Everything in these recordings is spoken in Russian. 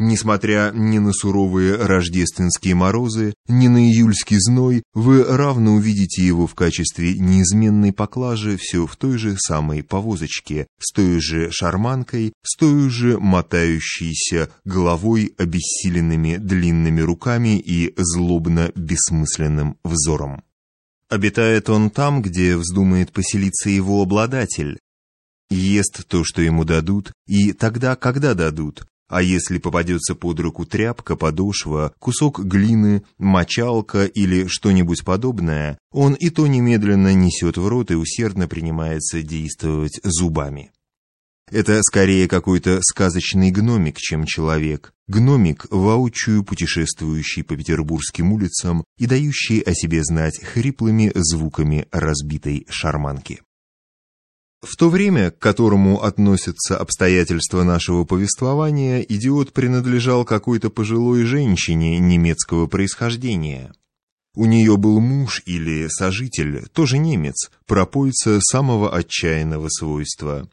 Несмотря ни на суровые рождественские морозы, ни на июльский зной, вы равно увидите его в качестве неизменной поклажи все в той же самой повозочке, с той же шарманкой, с той же мотающейся головой, обессиленными длинными руками и злобно-бессмысленным взором. Обитает он там, где вздумает поселиться его обладатель, ест то, что ему дадут, и тогда, когда дадут, а если попадется под руку тряпка, подошва, кусок глины, мочалка или что-нибудь подобное, он и то немедленно несет в рот и усердно принимается действовать зубами. Это скорее какой-то сказочный гномик, чем человек. Гномик, воочию путешествующий по петербургским улицам и дающий о себе знать хриплыми звуками разбитой шарманки. В то время, к которому относятся обстоятельства нашего повествования, идиот принадлежал какой-то пожилой женщине немецкого происхождения. У нее был муж или сожитель, тоже немец, пропойца самого отчаянного свойства.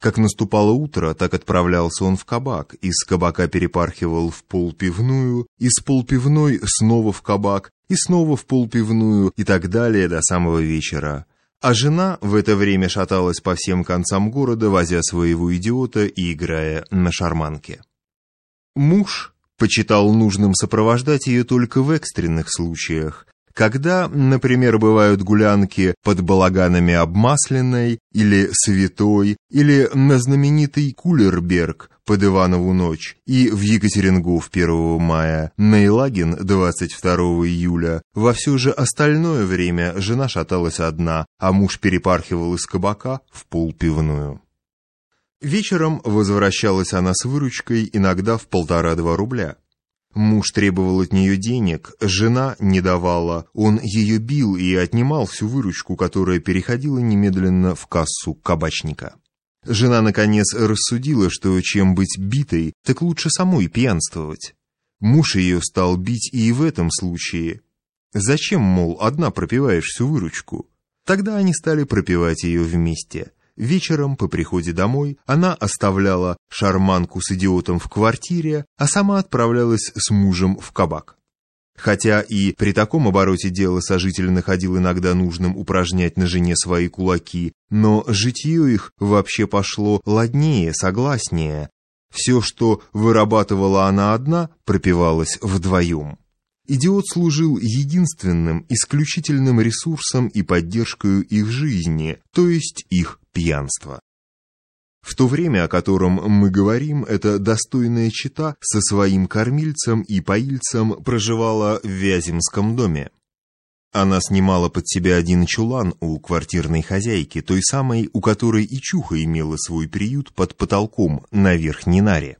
Как наступало утро, так отправлялся он в кабак, из кабака перепархивал в полпивную, из полпивной снова в кабак, и снова в полпивную, и так далее до самого вечера. А жена в это время шаталась по всем концам города, возя своего идиота и играя на шарманке. Муж почитал нужным сопровождать ее только в экстренных случаях, когда, например, бывают гулянки под балаганами обмасленной или святой, или на знаменитый Кулерберг под Иванову ночь, и в Екатерингов 1 мая, на Илагин 22 июля. Во все же остальное время жена шаталась одна, а муж перепархивал из кабака в полпивную. Вечером возвращалась она с выручкой иногда в полтора-два рубля. Муж требовал от нее денег, жена не давала, он ее бил и отнимал всю выручку, которая переходила немедленно в кассу кабачника. Жена, наконец, рассудила, что чем быть битой, так лучше самой пьянствовать. Муж ее стал бить и в этом случае. Зачем, мол, одна пропиваешь всю выручку? Тогда они стали пропивать ее вместе. Вечером, по приходе домой, она оставляла шарманку с идиотом в квартире, а сама отправлялась с мужем в кабак. Хотя и при таком обороте дела сожитель находил иногда нужным упражнять на жене свои кулаки, но житье их вообще пошло ладнее, согласнее. Все, что вырабатывала она одна, пропивалось вдвоем. Идиот служил единственным, исключительным ресурсом и поддержкой их жизни, то есть их пьянства. В то время, о котором мы говорим, эта достойная чита со своим кормильцем и поильцем проживала в Вяземском доме. Она снимала под себя один чулан у квартирной хозяйки, той самой, у которой и чуха имела свой приют под потолком на верхней наре.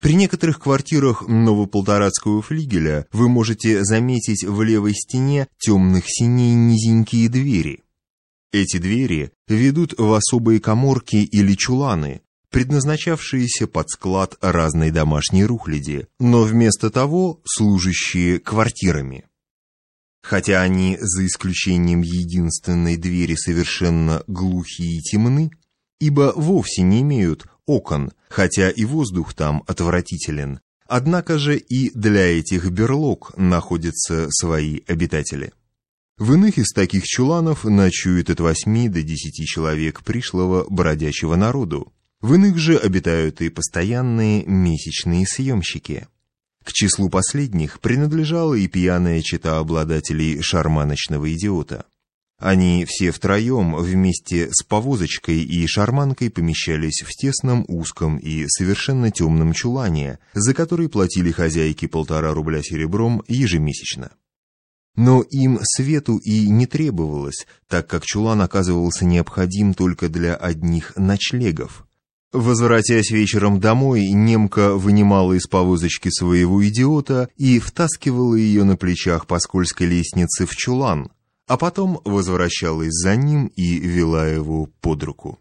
При некоторых квартирах Новополторацкого флигеля вы можете заметить в левой стене темных синей низенькие двери. Эти двери ведут в особые коморки или чуланы, предназначавшиеся под склад разной домашней рухляди, но вместо того служащие квартирами. Хотя они, за исключением единственной двери, совершенно глухие и темны, ибо вовсе не имеют окон, хотя и воздух там отвратителен. Однако же и для этих берлог находятся свои обитатели. В иных из таких чуланов ночует от восьми до десяти человек пришлого бродячего народу. В иных же обитают и постоянные месячные съемщики. К числу последних принадлежала и пьяная чета обладателей шарманочного идиота. Они все втроем вместе с повозочкой и шарманкой помещались в тесном, узком и совершенно темном чулане, за который платили хозяйки полтора рубля серебром ежемесячно. Но им свету и не требовалось, так как чулан оказывался необходим только для одних ночлегов. Возвратясь вечером домой, немка вынимала из повозочки своего идиота и втаскивала ее на плечах по скользкой лестнице в чулан, а потом возвращалась за ним и вела его под руку.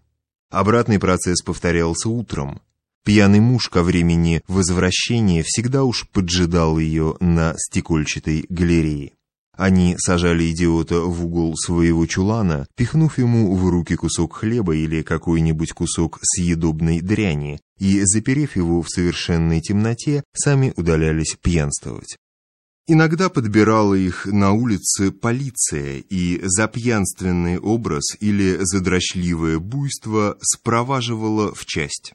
Обратный процесс повторялся утром. Пьяный муж ко времени возвращения всегда уж поджидал ее на стекольчатой галерее. Они сажали идиота в угол своего чулана, пихнув ему в руки кусок хлеба или какой-нибудь кусок съедобной дряни, и, заперев его в совершенной темноте, сами удалялись пьянствовать. Иногда подбирала их на улице полиция и за пьянственный образ или за дрочливое буйство спроваживала в часть.